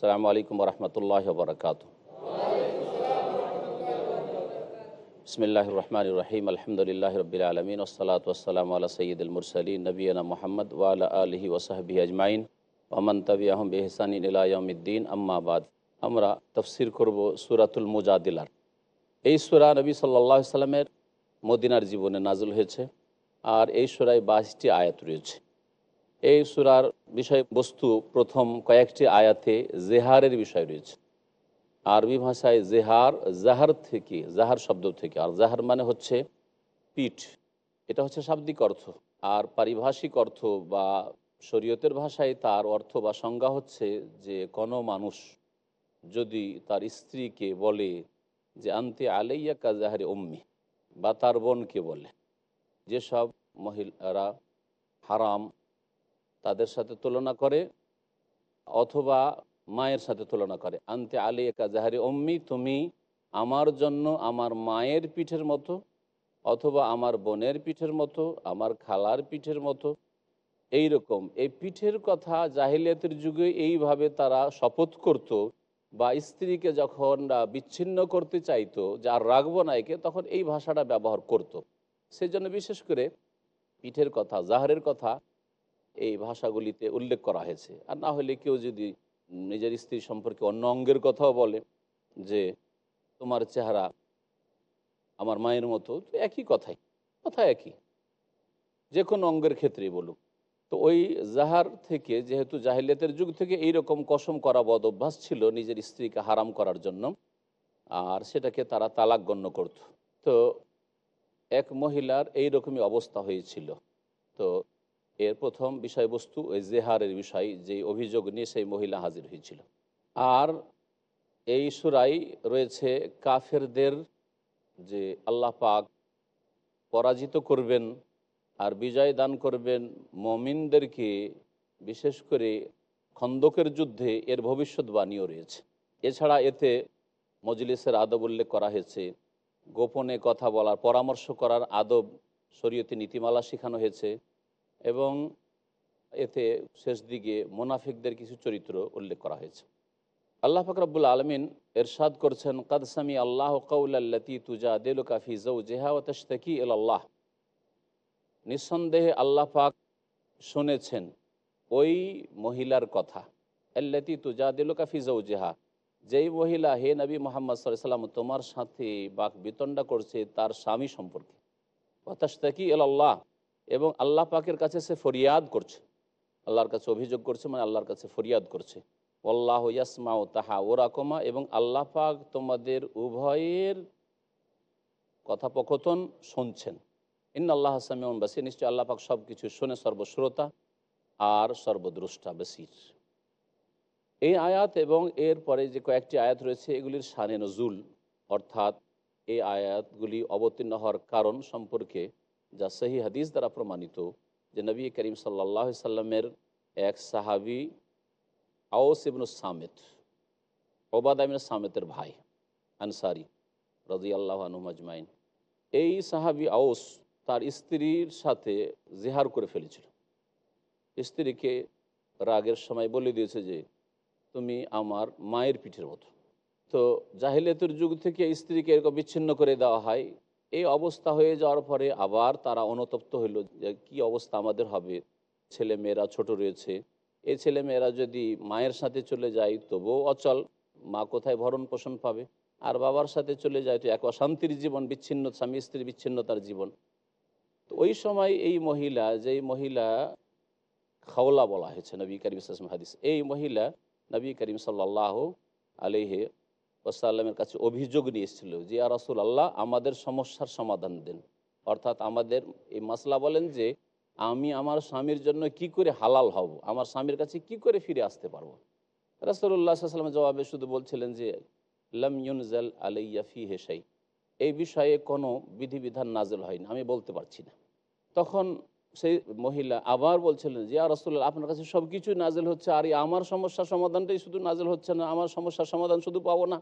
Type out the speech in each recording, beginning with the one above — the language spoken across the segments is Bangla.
সালামু আলাইকুম রহমতুল্লাহ বরকাত বিসমিল্লাহ রহমান রহিম আলহামদুলিল্লাহ রবিল আলমিন ওসলাত ওসালাম আল্লাহ সঈদুল মুরসলিন নবীনা মোহাম্মদ ওয়াল আলহি ওসাহবি আজমাইন ওমন তবি আহম বেহসানি ইলায়মদ্দিন আম্মাবাদ আমরা তফসির করব সুরাতুল মুজাদিলার এই সুরা নবী সাল্লাহ সাল্লামের মদিনার জীবনে নাজল হয়েছে, আর এই সুরায় বাইশটি আয়াত রয়েছে। এই সুরার বিষয়বস্তু প্রথম কয়েকটি আয়াতে জেহারের বিষয় রয়েছে। আরবি ভাষায় জেহার, জাহার থেকে, জাহার শব্দ থেকে। আর জাহার মানে হচ্ছে পিঠ। এটা হচ্ছে শাব্দিক অর্থ। আর পারিভাষিক অর্থ বা শরীয়তের ভাষায় তার অর্থ বা সংজ্ঞা হচ্ছে যে কোনো মানুষ যদি তার স্ত্রীকে বলে যে, আন্তে আলাইয়া কাজাহারে অম্মি বা তার বোনকে বলে। যেসব মহিলারা হারাম তাদের সাথে তুলনা করে অথবা মায়ের সাথে তুলনা করে। আনতে আলী একা জাহারি অম্মি তুমি আমার জন্য আমার মায়ের পিঠের মতো অথবা আমার বোনের পিঠের মতো, আমার খালার পিঠের মতো। এই রকম এই পিঠের কথা জাহিলিয়াতের যুগে এইভাবে তারা শপথ করত বা স্ত্রীকে যখন বিচ্ছিন্ন করতে চাইতো যে, আর রাখব না একে, তখন এই ভাষাটা ব্যবহার করত। সেজন্য বিশেষ করে পিঠের কথা, জাহারের কথা এই ভাষাগুলিতে উল্লেখ করা হয়েছে। আর না হলে কেউ যদি নিজের স্ত্রী সম্পর্কে অন্য অঙ্গের কথাও বলে যে, তোমার চেহারা আমার মায়ের মতো একই কথাই, কথা একই। যে কোনো অঙ্গের ক্ষেত্রেই বলুক। তো ওই জাহার থেকে, যেহেতু জাহিলিয়াতের যুগ থেকে এই রকম কসম করা বদ অভ্যাস ছিল নিজের স্ত্রীকে হারাম করার জন্য, আর সেটাকে তারা তালাক গণ্য করত। তো এক মহিলার এই রকমই অবস্থা হয়েছিল। তো এর প্রথম বিষয়বস্তু ওই জেহারের বিষয় যে অভিযোগ নিয়ে সেই মহিলা হাজির হয়েছিল। আর এই সুরাই রয়েছে কাফেরদের যে আল্লাহ পাক পরাজিত করবেন আর বিজয় দান করবেন মমিনদেরকে, বিশেষ করে খন্দকের যুদ্ধে এর ভবিষ্যৎবাণীও রয়েছে। এছাড়া এতে মজলিসের আদব উল্লেখ করা হয়েছে, গোপনে কথা বলার, পরামর্শ করার আদব শরীয়তে নীতিমালা শেখানো হয়েছে এবং এতে শেষ দিকে মোনাফিকদের কিছু চরিত্র উল্লেখ করা হয়েছে। আল্লাহ ফাকরাবুল আলমিন এরশাদ করছেন কাদসামি আল্লাহ কৌলাল্লাতি তুজা দেলু কাফি জৌ জেহা ও তশতকি আল্লাহ। নিঃসন্দেহে আল্লাহ পাক শুনেছেন ওই মহিলার কথা, আল্লাতি তুজা দেলু কাফি জৌ জেহা যেই মহিলা, হে নবী মোহাম্মদ সাল্লাম, তোমার সাথে বাক বিতণ্ডা করছে তার স্বামী সম্পর্কে। অতাস্তাকি আল্লাহ। এবং আল্লাহ পাকের কাছে সে ফরিয়াদ করছে। আল্লাহর কাছে অভিযোগ করছে মানে আল্লাহর কাছে ফরিয়াদ করছে। আল্লাহ ও তাহা ওরাকমা এবং আল্লাহ পাক তোমাদের উভয়ের কথোপকথন শুনছেন। ইন আল্লাহ হাসামিউন বাসির নিশ্চয় আল্লাহ পাক সব কিছু শুনে সর্বশ্রোতা আর সর্বদ্রষ্টা বেসির। এই আয়াত এবং এর পরে যে কয়েকটি আয়াত রয়েছে, এগুলির সানে নজুল। অর্থাৎ এই আয়াতগুলি অবতীর্ণ হওয়ার কারণ সম্পর্কে যা সহি হাদিস দ্বারা প্রমাণিত যে নবী করিম সাল্লাহ সাল্লামের এক সাহাবি আওস ইবনুস সামেত, ওবাদ আমিন সামেতের ভাই, আনসারি রাজি আল্লাহ আনুমাজমাইন এই সাহাবি আওস তার স্ত্রীর সাথে জেহার করে ফেলেছিল। স্ত্রীকে রাগের সময় বলে দিয়েছে যে, তুমি আমার মায়ের পিঠের মতো। তো জাহিলিয়াতের যুগ থেকে স্ত্রীকে এরকম বিচ্ছিন্ন করে দেওয়া হয়। এই অবস্থা হয়ে যাওয়ার পরে আবার তারা অনুতপ্ত হইল যে কী অবস্থা আমাদের হবে। ছেলে মেয়েরা ছোট রয়েছে। এই ছেলে মেয়েরা যদি মায়ের সাথে চলে যায়, তবুও অচল। মা কোথায় ভরণ পোষণ পাবে? আর বাবার সাথে চলে যায় তো এক অশান্তির জীবন, বিচ্ছিন্ন, স্বামী স্ত্রী বিচ্ছিন্নতার জীবন। তো ওই সময় এই মহিলা, যেই মহিলা খাওলা বলা হয়েছে নবী করিম হাদিস, এই মহিলা নবী করিম সাল্লাহ আলিহে ওসাল্লামের কাছে অভিযোগ নিয়ে যে আর রাসুল আল্লাহ আমাদের সমস্যার সমাধান দেন। অর্থাৎ আমাদের এই মাসলা বলেন যে, আমি আমার স্বামীর জন্য কি করে হালাল হব? আমার স্বামীর কাছে কি করে ফিরে আসতে পারব? রাসুল্লাহ জবাবে শুধু বলছিলেন যে, লাম ইউনজাল আলাইয়া ফি হেসাই এই বিষয়ে কোনো বিধিবিধান নাজল হয়নি, আমি বলতে পারছি না। তখন সেই মহিলা আবার বলছিলেন যে আর রসুল্লাহ আপনার কাছে সব কিছুই নাজেল হচ্ছে, আর আমার সমস্যার সমাধানটাই শুধু নাজেল হচ্ছে না, আমার সমস্যার সমাধান শুধু পাবো না।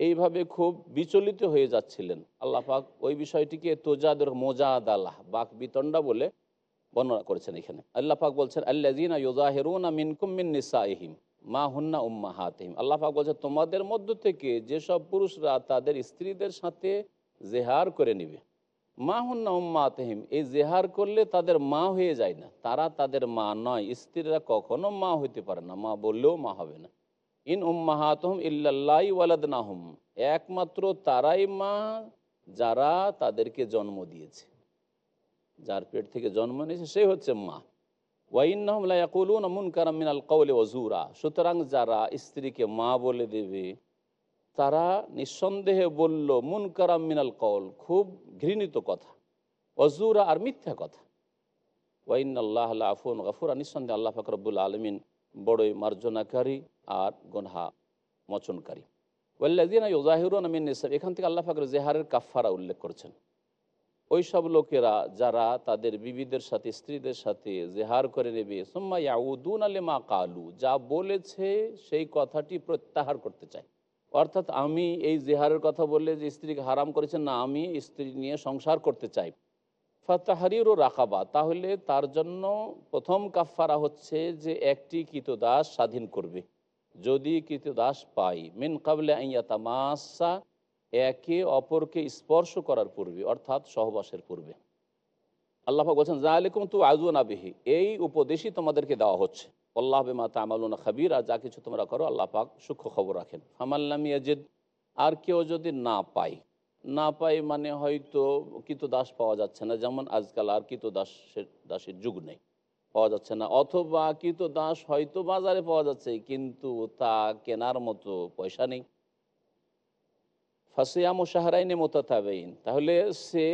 এইভাবে খুব বিচলিত হয়ে যাচ্ছিলেন। আল্লাহ পাক ওই বিষয়টিকে তোজাদের মোজাদ আল্লাহ বাক বিতণ্ডা বলে বর্ণনা করেছেন এখানে। আল্লাহ পাক বলছেন আল্লাজিনা ইউজাহিরুনা মিনকুম মিন নিসাইহিম, মা হুন্না উম্মা হাতিম আল্লাহ পাক বলছে তোমাদের মধ্য থেকে যেসব পুরুষরা তাদের স্ত্রীদের সাথে জেহার করে নিবে মা হুন্না উম্মা আতহিম এই জেহার করলে তাদের মা হয়ে যায় না। তারা তাদের মা নয়, স্ত্রীরা কখনো মা হইতে পারে না, মা বললেও মা হবে না। ইন উম্মাহাতহম ইল্লাল্লাহ ওয়ালাদ নাহম একমাত্র তারাই মা যারা তাদেরকে জন্ম দিয়েছে। যার পেট থেকে জন্ম নিয়েছে, সে হচ্ছে মা। ওয়াইন্নহমলাকুলুন মুন কারামিনাল কৌলে ওজুরা সুতরাং যারা স্ত্রীকে মা বলে দেবে তারা নিঃসন্দেহে বলল মুন কারাম মিনাল কৌল খুব ঘৃণিত কথা, অজুরা আর মিথ্যা কথা। ওয়াইন আল্লাহ আফুন গফুরা নিঃসন্দেহে আল্লাহ ফকরবুল আলমিন বড়ই মার্জনাকারী আর গনহা মোচনকারী। ওয়াল্লাদিনা ইউজাহিরুন আমিন নিসাব এখান থেকে আল্লাহ ফাকর জেহারের কাফারা উল্লেখ করেছেন। ওই সব লোকেরা যারা তাদের বিবিদের সাথে, স্ত্রীদের সাথে জেহার করে নেবে, সোম্মা ইয়াউদ্দুন আলেমা কালু, যা বলেছে সেই কথাটি প্রত্যাহার করতে চায়। অর্থাৎ আমি এই জেহারের কথা বললে যে স্ত্রীকে হারাম করেছেন, না, আমি স্ত্রী নিয়ে সংসার করতে চাই। ফাতাহারিরও রাখাবা তাহলে তার জন্য প্রথম কাফারা হচ্ছে যে একটি কৃতদাস স্বাধীন করবে। যদি কৃতদাস পাই মিন কাবলে আইয়া তামাশা একে অপরকে স্পর্শ করার পূর্বে, অর্থাৎ সহবাসের পূর্বে। আল্লাহাক বলছেন যা আলিকুম তু আজুন আবিহি এই উপদেশই তোমাদেরকে দেওয়া হচ্ছে। আল্লাহ বেমা তামালুনা খাবির, আর যা কিছু তোমরা করো, আল্লাহ পাক সূক্ষ্ম খবর রাখেন। ফামাল্লাম ইয়াজিদ, আর কেউ যদি না পায়, না পাই মানে হয়তো কিতো দাস পাওয়া যাচ্ছে না, যেমন আজকাল আর কিতো দাসের দাসের যুগ নেই, পাওয়া যাচ্ছে না। অথবা কিতো দাস হয়তো বাজারে পাওয়া যাচ্ছে, কিন্তু তা কেনার মতো পয়সা নেই। ফাসিয়াম ও সাহারাইনে মোতাতাবেইন, তাহলে সে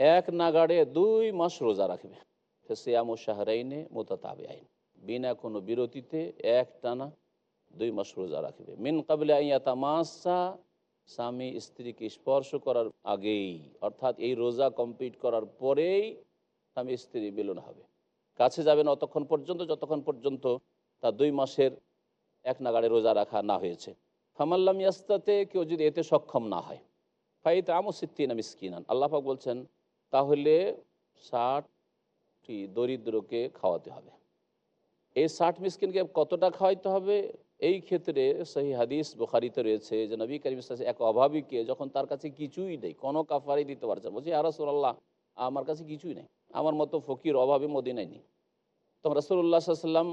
এক নাগাড়ে দুই মাস রোজা রাখবে। ফাসিয়াম ও সাহারাইনে আইন বিনা কোনো বিরতিতে এক টানা দুই মাস রোজা রাখবে। মিন কাবলে আইয়া তামাশা স্বামী স্ত্রীকে স্পর্শ করার আগেই, অর্থাৎ এই রোজা কমপ্লিট করার পরেই স্বামী স্ত্রী মিলন হবে। কাছে যাবেন অতক্ষণ পর্যন্ত, যতক্ষণ পর্যন্ত তা দুই মাসের এক নাগাড়ে রোজা রাখা না হয়েছে। ফামাল্লাম ইয়াস্তাতে, কেউ যদি এতে সক্ষম না হয়। ফাইতে আমসিদ্দিনা মিসকিনান। আল্লাহাক বলছেন, তাহলে ষাটটি দরিদ্রকে খাওয়াতে হবে। এই ষাট মিসকিনকে কতটা খাওয়াইতে হবে? এই ক্ষেত্রে সেই হাদিস বুখারিতে রয়েছে যে নবী করিম এক অভাবীকে যখন তার কাছে কিছুই নেই, কোনো কাফারি দিতে পারছে বলছি আর রসুল্লাহ আমার কাছে কিছুই নেই। আমার মতো ফকির অভাবে মদিনায় নেই। তখন রসুল্লাহ সাল্লাম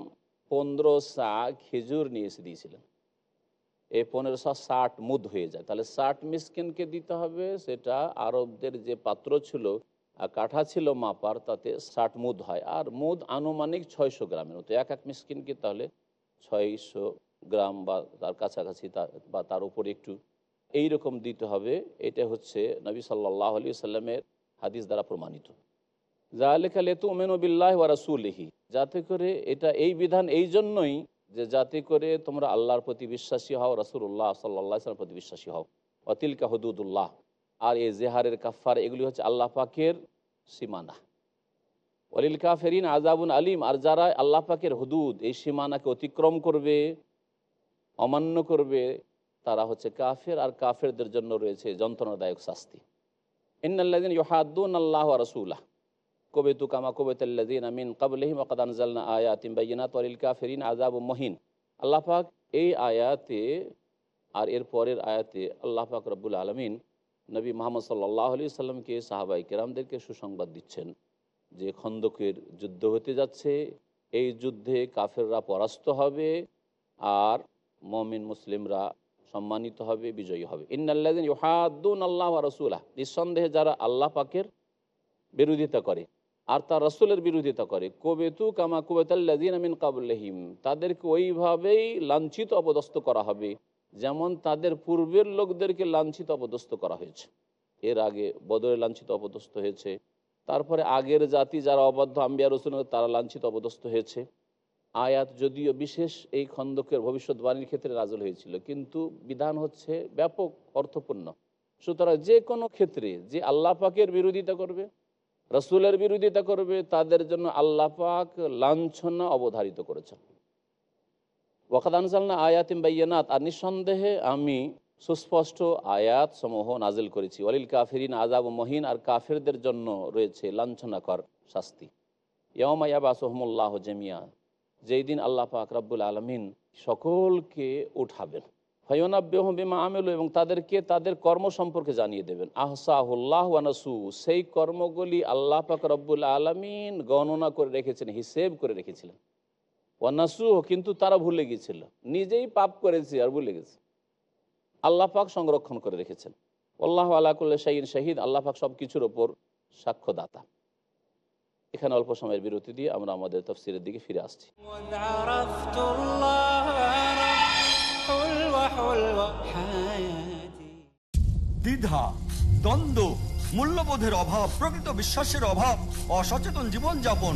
পনেরো সা খেজুর নিয়ে এসে দিয়েছিলেন। এই পনেরোশো ষাট মুদ হয়ে যায়। তাহলে ষাট মিসকিনকে দিতে হবে, সেটা আরবদের যে পাত্র ছিল কাঠা ছিল মাপার, তাতে ষাট মুদ হয়। আর মুদ আনুমানিক ছয়শো গ্রামের মতো। এক এক মিসকিনকে তাহলে ছয়শো গ্রাম বা তার কাছাকাছি বা তার উপরে একটু এই রকম দিতে হবে। এটা হচ্ছে নবী সাল্লাহ আলি সাল্লামের হাদিস দ্বারা প্রমাণিত। জালেখা লেতু ওমেনবিল্লাহ রাসুলহি। যাতে করে এটা এই বিধান এই জন্যই যে যাতে করে তোমরা আল্লাহর প্রতি বিশ্বাসী হও রাসুল্লাহ সাল্লাহ সাল্লামের প্রতি বিশ্বাসী হও। অতিলকা হদুদুল্লাহ। আর এই জেহারের কাফার এগুলি হচ্ছে আল্লাহ পাকের সীমানা। অলিল কাফেরিন আজাবুন আলিম, আর যারা আল্লাহ পাকের হদুদ, এই সীমানাকে অতিক্রম করবে, অমান্য করবে, তারা হচ্ছে কাফের, আর কাফেরদের জন্য রয়েছে যন্ত্রণাদায়ক শাস্তি। ইন্নাল্লাদিন ইহাদ্দুন আল্লাহ রসুল্লাহ কবে তু কামা কবে তাল্লাদিন আমিন কাবলহিম ওকাদান জালনা আয়াতিম বাইনাত অলিল কাফেরিন আজাব মহিন। আল্লাহ পাক এই আয়াতে, আর এর পরের আয়াতে আল্লাহ পাক রব্বুল আলমিন নবী মোহাম্মদ সাল্লাহ আলি সাল্লামকে সাহাবাই কেরামদেরকে সুসংবাদ দিচ্ছেন যে খন্দকের যুদ্ধ হতে যাচ্ছে, এই যুদ্ধে কাফেররা পরাস্ত হবে আর মমিন মুসলিমরা সম্মানিত হবে, বিজয়ী হবে। ইন্নাল্লাদিন ইহাদ্দুন আল্লাহ রসুল্লাহ নিঃসন্দেহে যারা আল্লাহ পাকের বিরোধিতা করে আর তার রসুলের বিরোধিতা করে, কবেতু কামা কুবেতাল্লাদিন আমিন কাবুল্লাহিম তাদেরকে ওইভাবেই লাঞ্ছিত, অপদস্থ করা হবে। যেমন তাদের পূর্বের লোকদেরকে লাঞ্ছিত অপদস্থ করা হয়েছে। এর আগে বদরে লাঞ্ছিত অপদস্থ হয়েছে। তারপরে আগের জাতি যারা অবাধ্য আম্বিয়া রসুল তারা লাঞ্ছিত অপদস্থ হয়েছে। আয়াত যদিও বিশেষ এই খন্দকের ভবিষ্যৎবাণীর ক্ষেত্রে নাজল হয়েছিল, কিন্তু বিধান হচ্ছে ব্যাপক, অর্থপূর্ণ। সুতরাং যে কোনো ক্ষেত্রে যে আল্লাহ পাকের বিরোধিতা করবে, রসুলের বিরোধিতা করবে, তাদের জন্য আল্লাহ পাক লাঞ্ছনা অবধারিত করেছেন। ওয়াকাদ আনসালনা আয়াতিম বাইয়ানাত, আর নিঃসন্দেহে আমি সুস্পষ্ট আয়াত সমূহ নাজিল করেছি। অলিল কাফিরিন আজাব মহিন, আর কাফেরদের জন্য রয়েছে লাঞ্ছনাকর শাস্তি। ইয়মায়াবাসহমুল্লাহ জেমিয়া যেই দিন আল্লাহ পাক রাব্বুল আলমিন সকলকে উঠাবেন। ফয়নাব্যহ আমেল, এবং তাদেরকে তাদের কর্ম সম্পর্কে জানিয়ে দেবেন। আহসাহুল্লাহ ওয়ানাসু সেই কর্মগুলি আল্লাহ পাক রব্বুল আলমিন গণনা করে রেখেছেন, হিসেব করে রেখেছিলেন। অনাসু কিন্তু তারা ভুলে গিয়েছিল। নিজেই পাপ করেছি আর ভুলে গেছে। আল্লাহ পাক সংরক্ষণ করে রেখেছেন। আল্লাহ আলাকুল্লা শাহিন শাহিদ, আল্লাহ পাক সব কিছুর ওপর সাক্ষ্যদাতা। এখানে অল্প সময়ের বিরতি দিয়ে আমরা আমাদের তফসিরের দিকে ফিরে আসছি। দ্বিধা, দ্বন্দ্ব, মূল্যবোধের অভাব, প্রকৃত বিশ্বাসের অভাব, অসচেতন জীবনযাপন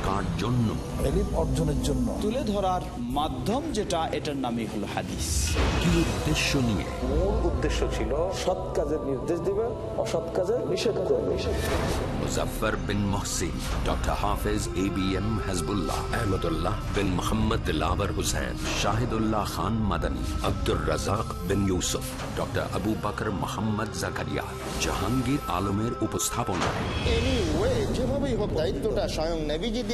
কার জন্য। অর্জনের জন্য। তুলে ধরার মাধ্যম যেটা এটার নামই হলো হাদিস। কি উদ্দেশ্য নিয়ে? মূল উদ্দেশ্য ছিল সৎ কাজের নির্দেশ দিবে অসৎ কাজের নিষেধ করবে। Muzaffar bin Mohsin doctor Hafez A B M Hasbullah Ahmadullah bin Mohammad lover Hussain Shahidullah Khan Madani Abdur Razzak bin Yusuf doctor Abu Bakr Mohammad Zakaria Jahangir আলমের যেভাবেই হোক দায়িত্বটা স্বয়ং নেভিজি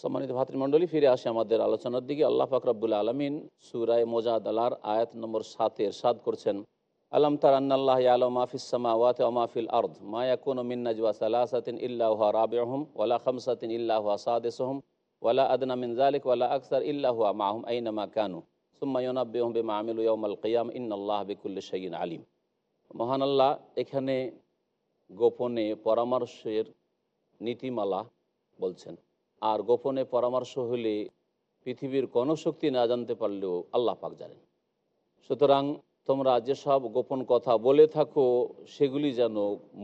সম্মানিত ভাতৃমণ্ডলী, ফিরে আসে আমাদের আলোচনার দিকে। আল্লাহ ফাকরাবুল আলমিন সুরায় মোজাদ আলার আয়াত নম্বর সাতে সাদ করছেন, আলম তার আন্নাল্লাহ আলম মাফিসামা ওয়াতে মাহফিল আর্দ মায়া কোন মিন্নাজওয়া সালাসাতিন ইল্লাহ রাবিহম ওয়ালা খামসাতিন ইল্লাহ সাদেসহম ওয়ালা আদনা মিন জালিক ওয়ালা আকসার ইল্লাহ মাহম আইনামা কানু। সুম্মা ইউনাব্বিহুম বিমা আমিলু ইয়াউমাল কিয়াম, ইন্নাল্লাহ বিকুল্লি শাইইন আলিম। মহান আল্লাহ, এখানে গোপনে পরামর্শের নীতিমালা বলছেন। আর গোপনে পরামর্শ হলে পৃথিবীর কোনো শক্তি না জানতে পারলেও আল্লাহ পাক জানেন। সুতরাং তোমরা যেসব গোপন কথা বলে থাকো, সেগুলি যেন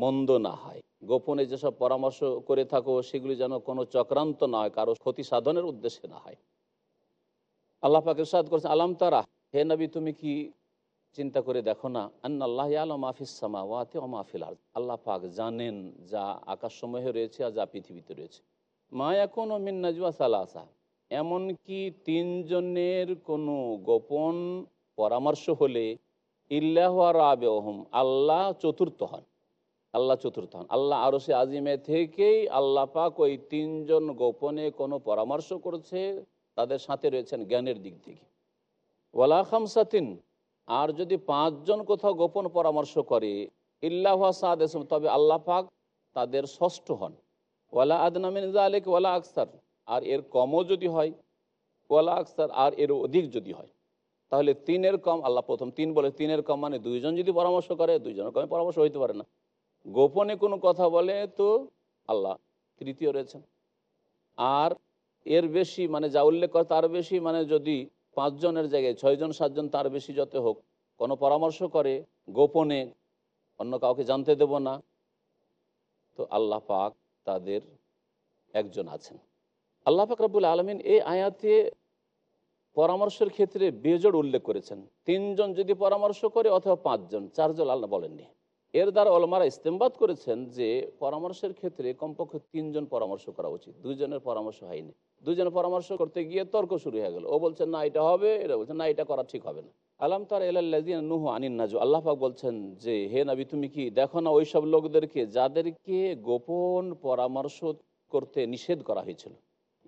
মন্দ না হয়। গোপনে যেসব পরামর্শ করে থাকো, সেগুলি যেন কোনো চক্রান্ত না হয়, কারও ক্ষতি সাধনের উদ্দেশ্যে না হয়। আল্লাহ পাক ইরশাদ করছেন, আলাম তারা, হে নবী, তুমি কি চিন্তা করে দেখো না, আন্নাল্লাহ আলম মাহফিস সামা ওয়াতে ও আর্দ। আল্লাহ পাক জানেন যা আকাশসমূহে রয়েছে আর যা পৃথিবীতে রয়েছে। মা এখন ও মিন নাজওয়া সালাসা। এমনকি তিনজনের কোনো গোপন পরামর্শ হলে ইল্লাহ রাবে ওহম আল্লাহ চতুর্থ হন। আল্লাহ চতুর্থ হন। আল্লাহ আরও সে আজিমে থেকেই আল্লাহ পাক ওই তিনজন গোপনে কোনো পরামর্শ করছে, তাদের সাথে রয়েছেন জ্ঞানের দিক থেকে। ওয়ালা খামসাতিন আর যদি পাঁচজন কোথাও গোপন পরামর্শ করে, ইল্লাহ সাদ তবে আল্লাহ পাক তাদের ষষ্ঠ হন। ওয়ালা আদনামিন জালেক ওয়ালা আকসার। আর এর কমও যদি হয়, ওয়ালা আকসার, আর এর অধিক যদি হয়, তাহলে তিনের কম আল্লাহ প্রথম তিন বলে, তিনের কম মানে দুইজন যদি পরামর্শ করে, দুইজনের কমে পরামর্শ হইতে পারে না। গোপনে কোনো কথা বলে তো আল্লাহ তৃতীয় রয়েছেন। আর এর বেশি মানে যা উল্লেখ করে, তার বেশি মানে যদি পাঁচজনের জায়গায়, ছয়জন, সাতজন তার বেশি যত হোক, কোনো পরামর্শ করে গোপনে অন্য কাউকে জানতে দেব না। তো আল্লাহ পাক তাদের একজন আছেন। আল্লাহ পাক রব্বুল আলমিন এই আয়াতে পরামর্শের ক্ষেত্রে বেজোড় উল্লেখ করেছেন। তিনজন যদি পরামর্শ করে অথবা পাঁচজন, চারজন, আল্লাহ বলেননি। এর দ্বারা অলমারা ইস্তেমবাদ করেছেন যে পরামর্শের ক্ষেত্রে কমপক্ষে তিনজন পরামর্শ করা উচিত। দুজনের পরামর্শ হয়নি। দুজনের পরামর্শ করতে গিয়ে তর্ক শুরু হয়ে গেল। ও বলছেন না, এটা হবে। এটা বলছেন না, এটা করা ঠিক হবে না। আলাম তার এলাল্লাদিন নুহু আনিন নাজু আল্লাহ পাক বলছেন যে, হে নবী, তুমি কি দেখো না ওই সব লোকদেরকে যাদেরকে গোপন পরামর্শ করতে নিষেধ করা হয়েছিল?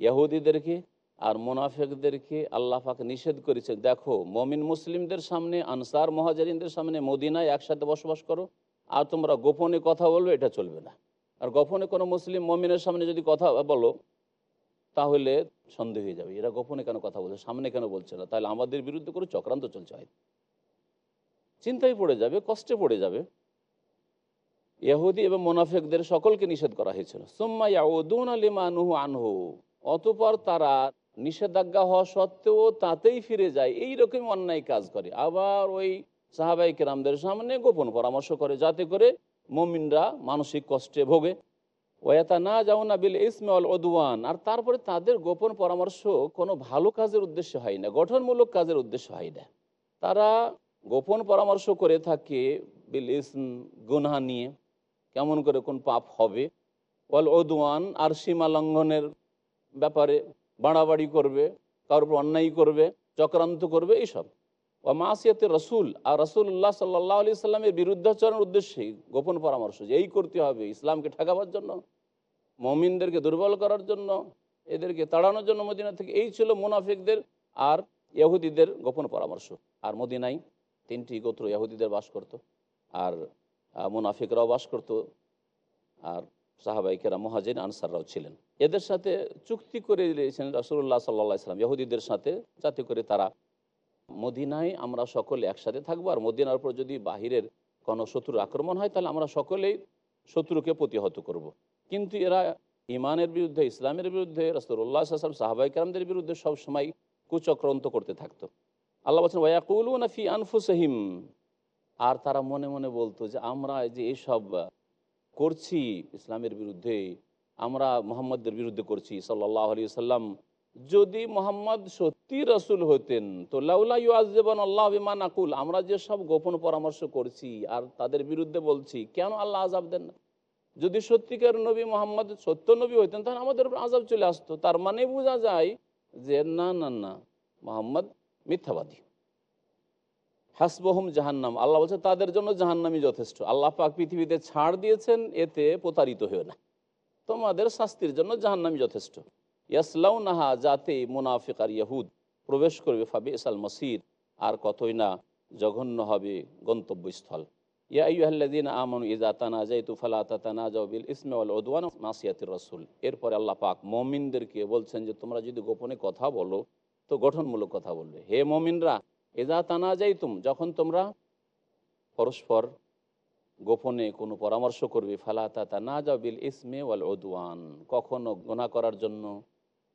ইয়াহুদিদেরকে আর মোনাফেকদেরকে আল্লাহ পাক নিষেধ করেছে দেখো, মমিন মুসলিমদের সামনে, আনসার মহাজারিনদের সামনে মদিনায় একসাথে বসবাস করো। আর তোমরা গোপনে কথা বলবে, এটা চলবে না। আর গোপনে কোনো মুসলিম মমিনের সামনে যদি কথা বলো, তাহলে সন্দেহ হয়ে যাবে, এরা গোপনে কেন কথা বলছে, সামনে কেন বলছে না? তাহলে আমাদের বিরুদ্ধে কোনো চক্রান্ত চলছে হয় চিন্তায় পড়ে যাবে, কষ্টে পড়ে যাবে। ইহুদি এবং মোনাফেকদের সকলকে নিষেধ করা হয়েছিল। সোম্মা ইয়াউদুন আলিমা আনহু আনহু, অতপর তারা নিষেধাজ্ঞা হওয়া সত্ত্বেও তাতেই ফিরে যায় এই রকম অন্যায় কাজ করে। আবার ওই সাহাবাই কেরামদের সামনে গোপন পরামর্শ করে, যাতে করে মমিনরা মানসিক কষ্টে ভোগে। ওয়াতা না যাও না বিল ইসমে অল অদুয়ান আর তারপরে তাদের গোপন পরামর্শ কোনো ভালো কাজের উদ্দেশ্য হয় না, গঠনমূলক কাজের উদ্দেশ্য হয় না। তারা গোপন পরামর্শ করে থাকে বিল ইসম, গুনহা নিয়ে, কেমন করে কোন পাপ হবে। ওয়াল অদুয়ান আর সীমা লঙ্ঘনের ব্যাপারে বাড়াবাড়ি করবে, কারোর অন্যায় করবে, চক্রান্ত করবে, এইসব। ও মাসিয়াতে রসুল, আর রসুল্লাহ সাল্লাহ আলি সাল্লামের বিরুদ্ধাচরণের উদ্দেশ্যেই গোপন পরামর্শ যে এই করতে হবে, ইসলামকে ঠেকাবার জন্য, মমিনদেরকে দুর্বল করার জন্য, এদেরকে তাড়ানোর জন্য মদিনা থেকে, এই ছিল মুনাফিকদের আর ইহুদিদের গোপন পরামর্শ। আর মদিনায় তিনটি গোত্র ইহুদিদের বাস করত, আর মুনাফিকরাও বাস করত, আর সাহাবাইকেরা মহাজিন আনসাররাও ছিলেন। এদের সাথে চুক্তি করে দিয়েছেন রসুল্লাহ সাল্লা ইসলাম ইহুদিদের সাথে যাতে করে তারা মদিনায় আমরা সকলে একসাথে থাকব। আর মদিনার উপর যদি বাহিরের কোনো শত্রুর আক্রমণ হয়, তাহলে আমরা সকলেই শত্রুকে প্রতিহত করব। কিন্তু এরা ইমানের বিরুদ্ধে, ইসলামের বিরুদ্ধে রসুল্লাহ আসলাম সাহাবাই কালামদের বিরুদ্ধে সবসময় কুচক্রান্ত করতে থাকতো। আল্লাহ বলছেন ওয়াকুল নাফি আনফুসহিম। আর তারা মনে মনে বলতো যে, আমরা যে এইসব করছি ইসলামের বিরুদ্ধে, আমরা মোহাম্মদের বিরুদ্ধে করছি সাল্লাহ আলী সাল্লাম যদি মোহাম্মদ সত্যি রসুল হতেন, তো লাউলা ইউআজেবান আল্লাহ বিমান আকুল আমরা যে সব গোপন পরামর্শ করছি আর তাদের বিরুদ্ধে বলছি, কেন আল্লাহ আজাব দেন না? যদি সত্যিকার নবী মোহাম্মদ সত্য নবী হইতেন, তাহলে আমাদের আজাব চলে আসতো। তার মানে বোঝা যায় যে না না না, মোহাম্মদ মিথ্যাবাদী। হাসবহম জাহান্নাম, আল্লাহ বলছে তাদের জন্য জাহান্নামই যথেষ্ট। আল্লাহ পাক পৃথিবীতে ছাড় দিয়েছেন, এতে প্রতারিত হয়েও না। তোমাদের শাস্তির জন্য জাহান্নামই যথেষ্ট। ইয়াসলাউ নাহা যাতে মুনাফিক আর ইয়াহুদ প্রবেশ করবে, ফাবে ইসাল মসির, আর কতই না জঘন্য হবে গন্তব্যস্থল। ইয়া আইয়ুহাল্লাযীনা আমানু ইযা তানাজাইতু ফালা তাতানাজাউ বিল ইসমি ওয়াল উদওয়ান মাসিয়াতির রাসূল। এরপরে আল্লাহ পাক মুমিনদেরকে বলছেন যে, তোমরা যদি গোপনে কথা বলো, তো গঠনমূলক কথা বলবে। হে মমিনরা মুমিনরা ইযা তানাজাইতুম, যখন তোমরা পরস্পর গোপনে কোনো পরামর্শ করবে, ফালা তাতানাজাউ বিল ইসমি ওয়াল কখনো গুনাহ করার জন্য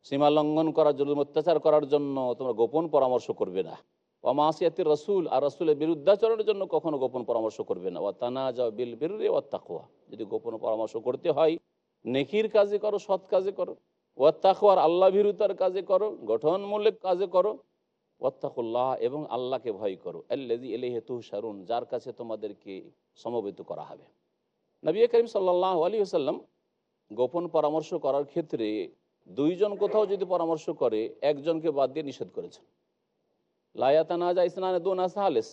সীমা লঙ্ঘন করার জন্য, অত্যাচার করার জন্য তোমরা গোপন পরামর্শ করবে না। অমাসিয়াতির রসুল, আর রসুলের বিরুদ্ধাচরণের জন্য কখনো গোপন পরামর্শ করবে না। ও তানা যাও বিল বিরুরে ও তাকুয়া যদি গোপন পরামর্শ করতে হয়, নেকির কাজে করো, সৎ কাজে করো। ও তাকুয়ার আল্লাহ ভীরুতার কাজে করো, গঠনমূলক কাজে করো। ওত্তাকুল্লাহ এবং আল্লাহকে ভয় করো। আল্লাজি এলেহে সারুন যার কাছে তোমাদেরকে সমবেত করা হবে। নবী করিম সাল্লাহ আলী আসাল্লাম গোপন পরামর্শ করার ক্ষেত্রে দুইজন কোথাও যদি পরামর্শ করে, একজনকে বাদ দিয়ে নিষেধ করেছেন। লায়াতানা যা ইসনানে দোনা সাহালেস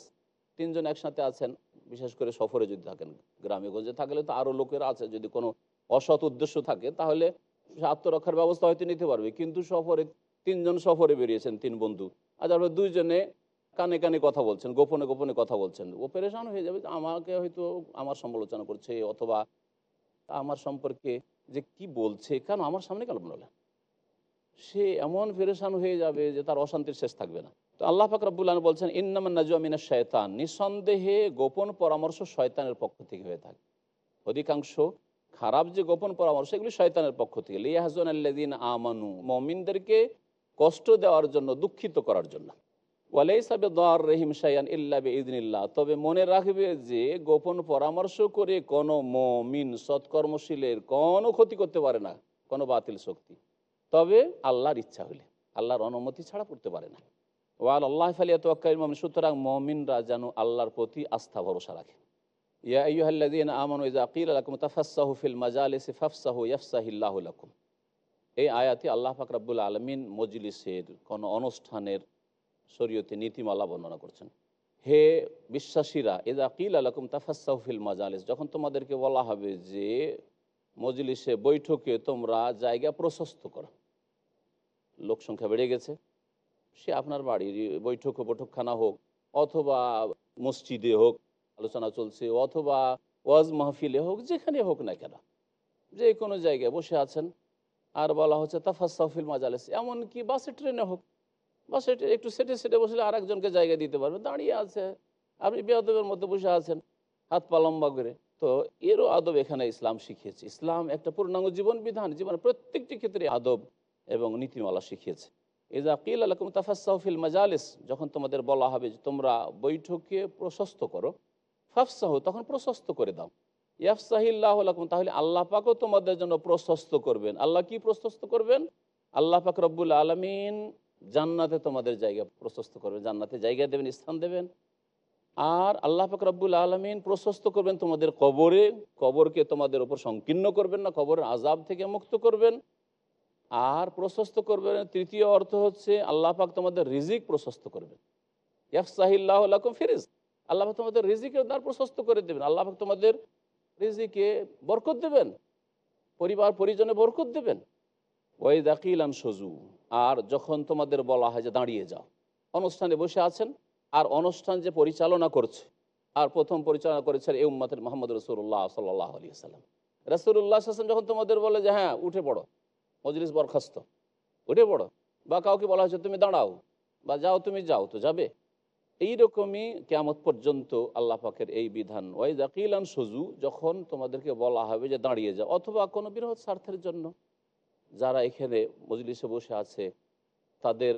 তিনজন একসাথে আছেন, বিশেষ করে সফরে যদি থাকেন, গ্রামে গঞ্জে থাকলে তো আরও লোকেরা আছে, যদি কোনো অসৎ উদ্দেশ্য থাকে, তাহলে আত্মরক্ষার ব্যবস্থা হয়তো নিতে পারবে। কিন্তু সফরে তিনজন সফরে বেরিয়েছেন, তিন বন্ধু। আর তারপরে দুইজনে কানে কানে কথা বলছেন, গোপনে গোপনে কথা বলছেন। ও পেরেশান হয়ে যাবে আমাকে হয়তো আমার সমালোচনা করছে, অথবা আমার সম্পর্কে যে কি বলছে, কেন আমার সামনে কেন বললেন? সে এমন ফেরেশান হয়ে যাবে যে তার অশান্তির শেষ থাকবে না। তো আল্লাহ ফাকরাবুল্লাহ বলছেন, ইন্নামান নাজুয়ামিনা শয়তান নিঃসন্দেহে গোপন পরামর্শ শয়তানের পক্ষ থেকে হয়ে থাকে। অধিকাংশ খারাপ যে গোপন পরামর্শ, এগুলি শয়তানের পক্ষ থেকে। লিয়াহাজন আল্লাদিন আমানু, মমিনদেরকে কষ্ট দেওয়ার জন্য, দুঃখিত করার জন্য। ওয়ালাই সাবে দর রহিম সাইয়ান ইল্লা ইদিনিল্লাহ তবে মনে রাখবে যে গোপন পরামর্শ করে কোনো মমিন সৎকর্মশীলের কোনো ক্ষতি করতে পারে না, কোনো বাতিল শক্তি। তবে আল্লাহর ইচ্ছা হলে, আল্লাহর অনুমতি ছাড়া পড়তে পারে না। ওয়াল আল্লাহ ফালিয়া তোয়াক্কাইল মমিন সুতরাং মমিনরা যেন আল্লাহর প্রতি আস্থা, ভরসা রাখে। এই আল্লাহ মজলিসের কোনো অনুষ্ঠানের শরীয়তে নীতিমালা বর্ণনা করছেন। হে বিশ্বাসীরা যখন তোমাদেরকে বলা হবে যে মজলিসে বৈঠকে তোমরা জায়গা প্রশস্ত করো। লোক সংখ্যা বেড়ে গেছে। সে আপনার বাড়ির বৈঠক বৈঠকখানা হোক, অথবা মসজিদে হোক, আলোচনা চলছে, অথবা ওয়াজ মাহফিলে হোক, যেখানে হোক না কেন। যে কোনো জায়গায় বসে আছেন। আর বলা হচ্ছে তাফাসাফিল মাজালেস। এমনকি বাসে, ট্রেনে হোক। বাসে একটু সেটে সেটে বসলে আর একজনকে জায়গা দিতে পারবে। দাঁড়িয়ে আছে। আপনি বেয়াদবের মধ্যে বসে আছেন। হাত পা লম্বা করে। তো এরও আদব এখানে ইসলাম শিখিয়েছে। ইসলাম একটা পূর্ণাঙ্গ জীবন বিধান জীবনের প্রত্যেকটি ক্ষেত্রে আদব এবং নীতিমালা শিখিয়েছে। এজা কিল আলকুম তাফাসাহফিল মাজালিস যখন তোমাদের বলা হবে যে তোমরা বৈঠকে প্রশস্ত করো, ফাফসাহ তখন প্রশস্ত করে দাও। ইয়াফসাহিল্লাহ তাহলে আল্লাহ পাকও তোমাদের জন্য প্রশস্ত করবেন। আল্লাহ কি প্রশস্ত করবেন? আল্লাহ পাক রব্বুল আলমিন জান্নাতে তোমাদের জায়গা প্রশস্ত করবেন, জান্নাতে জায়গা দেবেন, স্থান দেবেন। আর আল্লাহ পাক রব্বুল আলমিন প্রশস্ত করবেন তোমাদের কবরে, কবরকে তোমাদের ওপর সংকীর্ণ করবেন না, কবরের আজাব থেকে মুক্ত করবেন। আর প্রশস্ত করবেন, তৃতীয় অর্থ হচ্ছে আল্লাহ পাক তোমাদের রিজিক প্রশস্ত করবেন। ইয়াফসাহিল্লাহ আলাকুম ফিরিজ আল্লাহ পাক তোমাদের রিজিকের দ্বার প্রশস্ত করে দেবেন। আল্লাহ পাক তোমাদের রিজিকে বরকত দেবেন। পরিবার পরিজনে বরকত দেবেন। ওই দাকিলান সজু আর যখন তোমাদের বলা হয় যে দাঁড়িয়ে যাও। অনুষ্ঠানে বসে আছেন। আর অনুষ্ঠান যে পরিচালনা করছে, আর প্রথম পরিচালনা করেছেন এই উম্মাতের মোহাম্মদ রসুল্লাহ সাল্লাহ আলী সাল্লাম রসুল্লাহ আসলাম যখন তোমাদের বলে যে হ্যাঁ উঠে পড়ো, মজলিস বরখাস্ত, উঠে পড়ো, বা কাউকে বলা হয়েছে তুমি দাঁড়াও, বা যাও তুমি যাও, তো যাবে। এইরকমই কেয়ামত পর্যন্ত আল্লাহ পাকের এই বিধান। ওয়াই জাকিলান সজু, যখন তোমাদেরকে বলা হবে যে, দাঁড়িয়ে যাও, অথবা কোনো বৃহৎ স্বার্থের জন্য, যারা এখানে মজলিসে বসে আছে, তাদের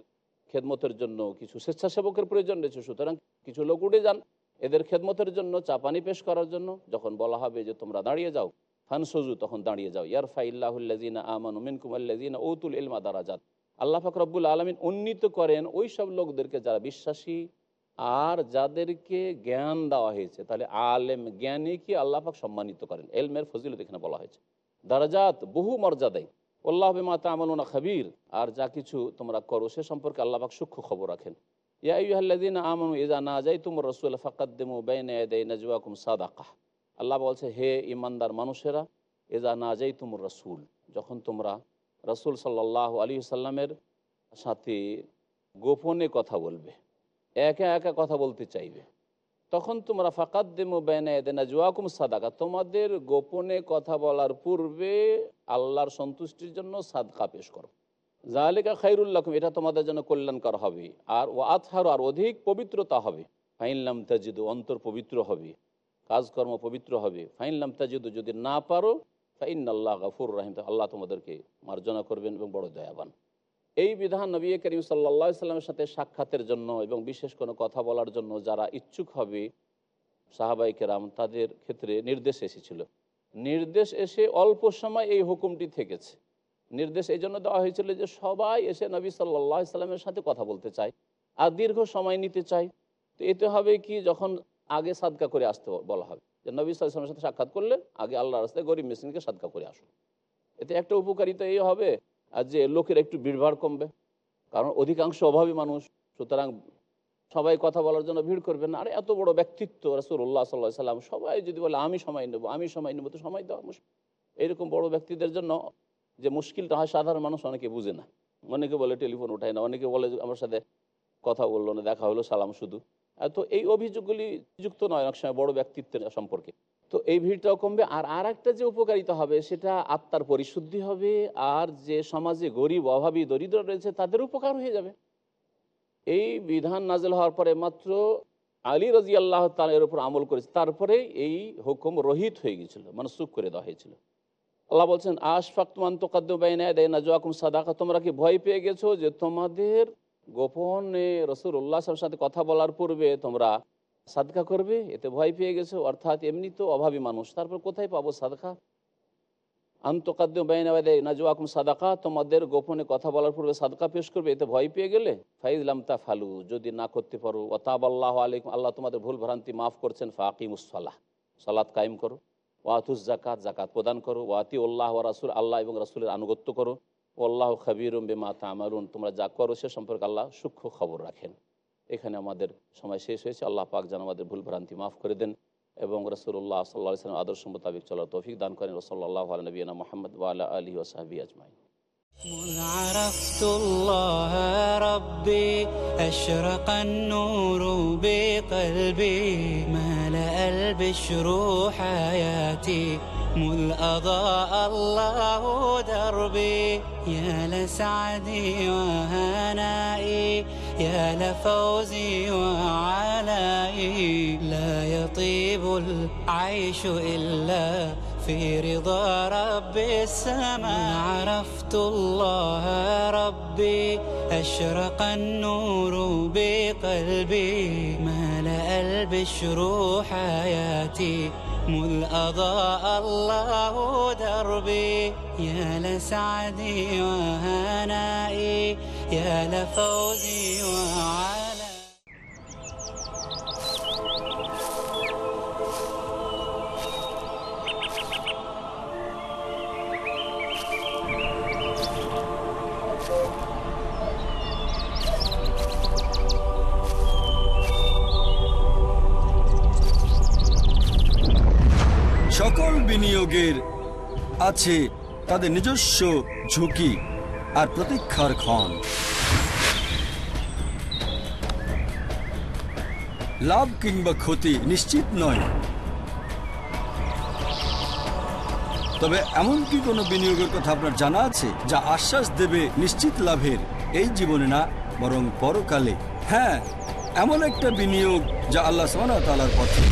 খেদমতের জন্য কিছু স্বেচ্ছাসেবকের প্রয়োজন রয়েছে। সুতরাং কিছু লোক উঠে যান এদের খেদমতের জন্য, চা পানি পেশ করার জন্য। যখন বলা হবে যে, তোমরা দাঁড়িয়ে যাও ফানসজু তখন দাঁড়িয়ে যাও। ইয়ারফা ইল্লাহুল্লাজিনা আমান মিনকুমাল্লাজিনা ওতুল ইলমা দারাজাত। আল্লাহ ফাক রব্বুল আলমিন উন্নীত করেন ওই সব লোকদেরকে যারা বিশ্বাসী, আর যাদেরকে জ্ঞান দেওয়া হয়েছে। তাহলে আলেম জ্ঞানীকে আল্লাহ পাক সম্মানিত করেন। এলমের ফজিলত এখানে বলা হয়েছে। দারাজাত বহু মর্যাদায় আল্লাহ মাতা আমলুনা খাবির। আর যা কিছু তোমরা করো, সে সম্পর্কে আল্লাহ পাক সূক্ষ্ম খবর রাখেন। ইয়া ইউহাল্লাদিন আমনু ইজা না যাই তুমর রসুল ফাকাদ্দিমু ইয়াদাই নাজওয়াকুম সাদাকাহ আল্লাহ বলছে, হে ইমানদার মানুষেরা এজা না যাই তুমুর রসুল। যখন তোমরা রসুল সাল্লাহ আলী সাল্লামের সাথে গোপনে কথা বলবে, একা একা কথা বলতে চাইবে, তখন তোমরা ফাকাত দেমো বেনা জুয়াকুম সাদাকা, তোমাদের গোপনে কথা বলার পূর্বে আল্লাহর সন্তুষ্টির জন্য সাদকা পেশ করো। জাহালিকা খাইরুল্লাহম এটা তোমাদের জন্য কল্যাণকর হবে। আর ও আতহার, আর অধিক পবিত্রতা হবে। ফাইনলাম তাজিদু, অন্তর পবিত্র হবে। কাজকর্ম পবিত্র হবে। ফাইনলাম তাজিদু, যদি না পারো ফাইন আল্লাহ গাফুর রাহিম আল্লাহ তোমাদেরকে মার্জনা করবেন এবং বড় দয়াবান। এই বিধান নবী করিম সাল্লা সাল্লামের সাথে সাক্ষাতের জন্য এবং বিশেষ কোনো কথা বলার জন্য যারা ইচ্ছুক হবে সাহাবাই কেরাম তাদের ক্ষেত্রে নির্দেশ এসেছিল। নির্দেশ এসে অল্প সময় এই হুকুমটি থেকেছে। নির্দেশ এই জন্য দেওয়া হয়েছিল যে সবাই এসে নবী সাল্লাহ সাল্লামের সাথে কথা বলতে চায় আর দীর্ঘ সময় নিতে চায়। তো এতে হবে কি? যখন আগে সাদকা করে আসতে বলা হবে যে নবী সাল্লামের সাথে সাক্ষাৎ করলে আগে আল্লাহ রাস্তায় গরিব মেশিনকে সাদকা করে আসুন। এতে একটা উপকারিতা এই হবে, আর যে লোকের একটু ভিড়ভাড় কমবে, কারণ অধিকাংশ অভাবী মানুষ, সুতরাং সবাই কথা বলার জন্য ভিড় করবে না। আর, এত বড় ব্যক্তিত্ব রসুল্লাহ সাল্লাহ সাল্লাম। সবাই যদি বলে, আমি সময় নেব, আমি সময় নেব, তো সময় দেওয়া মুশকিল। এইরকম বড় ব্যক্তিদের জন্য যে মুশকিলটা হয়, সাধারণ মানুষ অনেকে বুঝে না। অনেকে বলে, টেলিফোন উঠায় না। অনেকে বলে, আমার সাথে কথা বলল না, দেখা হলো, সালাম শুধু। তো এই অভিযোগগুলি যুক্ত নয় অনেক সময় বড় ব্যক্তিত্বের সম্পর্কে। তো এই ভিড়টাও কমবে। আর আর একটা যে উপকারিতা হবে, সেটা আত্মার পরিশুদ্ধি হবে। আর যে সমাজে গরিব, অভাবী, দরিদ্র রয়েছে, তাদের উপকার হয়ে যাবে। এই বিধান নাজেল হওয়ার পরে মাত্র আলী রাজি আল্লাহ তালের উপর আমল করেছে, তারপরে এই হুকুম রহিত হয়ে গেছিল মানে সুখ করে দেওয়া হয়েছিল। আল্লাহ বলছেন আশ ফাকতুমান তোকাদ্দাইনা দেয় না জোয়াকুম সাদাকা, তোমরা কি ভয় পেয়ে গেছো যে তোমাদের গোপনে রসুল উল্লাহ সাথে কথা বলার পূর্বে তোমরা সাদকা করবে? এতে ভয় পেয়ে গেছো? অর্থাৎ এমনি তো অভাবী মানুষ, তারপর কোথায় পাবো সাদকা? আন্তকাদ্দাকুম সাদাকা, তোমাদের গোপনে কথা বলার পূর্বে সাদকা পেশ করবে, এতে ভয় পেয়ে গেলে ফাইজলাম তা ফালু যদি না করতে পারো ওতাব আল্লাহ আলাইকুম, আল্লাহ তোমাদের ভুল ভ্রান্তি মাফ করছেন ফাকিমুসাল্লাহ সালাত কায়েম করো ওয়াতুস জাকাত জাকাত প্রদান করো ওয়াতি উল্লাহ রাসুল, আল্লাহ এবং রাসুলের আনুগত্য করো। আল্লাহ খাবিরুম বেমা তামারুন তোমরা যা করো সে সম্পর্কে আল্লাহ সূক্ষ্ম খবর রাখেন। এখানে আমাদের সময় শেষ হয়েছে, আল্লাহ পাক যেন আমাদের ভুল ভ্রান্তি মাফ করে দেন। এবং রসুল্লাহ সাল্লাহ ইসলাম আদর্শ মোতাবিক চলার তৌফিক দান করেন রসল্লাহ নবীনা মোহাম্মদ ওয়ালা আলী ওসাহাবি আজমাই مذ عرفت الله ربي أشرق النور بقلبي ملأ البشر حياتي مذ أضاء الله دربي يا لسعدي وهنائي يا لفوزي وعلائي لا يطيب العيش إلا في رضا رب السماء. عرفت الله ربي أشرق النور بقلبي. ملأ البشر حياتي مذ أضاء الله دربي. يا لسعدي وهنائي يا لفوزي وعلى সকল বিনিয়োগের আছে তাদের নিজস্ব ঝুঁকি আর প্রতীক্ষার ক্ষণ। লাভ কিংবা ক্ষতি নিশ্চিত নয়। তবে এমন কি কোনো বিনিয়োগের কথা আপনার জানা আছে, যা আশ্বাস দেবে নিশ্চিত লাভের এই জীবনে না, বরং পরকালে? হ্যাঁ এমন একটা বিনিয়োগ যা আল্লাহ সোনা তালার পথে।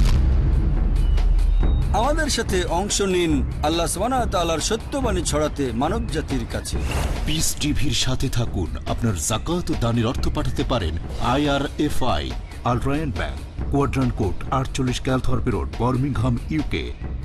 আমাদের সাথে অংশ নিন আল্লাহ তালার সত্যবাণী ছড়াতে মানব জাতির কাছে পিস টিভির সাথে থাকুন। আপনার জাকাত দানের অর্থ পাঠাতে পারেন আইআরএফআই আলট্রায়ন ব্যাংক কোয়াড্রান কোড আটচল্লিশ Calthorpe road, Birmingham UK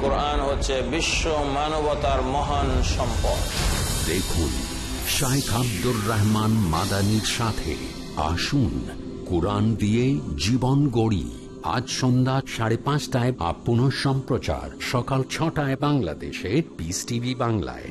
কোরআন হচ্ছে বিশ্ব মানবতার মহান সম্পদ। দেখুন, শাইখ আব্দুর রহমান মাদানির সাথে আসুন, কোরআন দিয়ে জীবন গড়ি। আজ সন্ধ্যা সাড়ে পাঁচটায় আপ পুনঃ সম্প্রচার, সকাল ছটায় বাংলাদেশে পিস টিভি বাংলায়।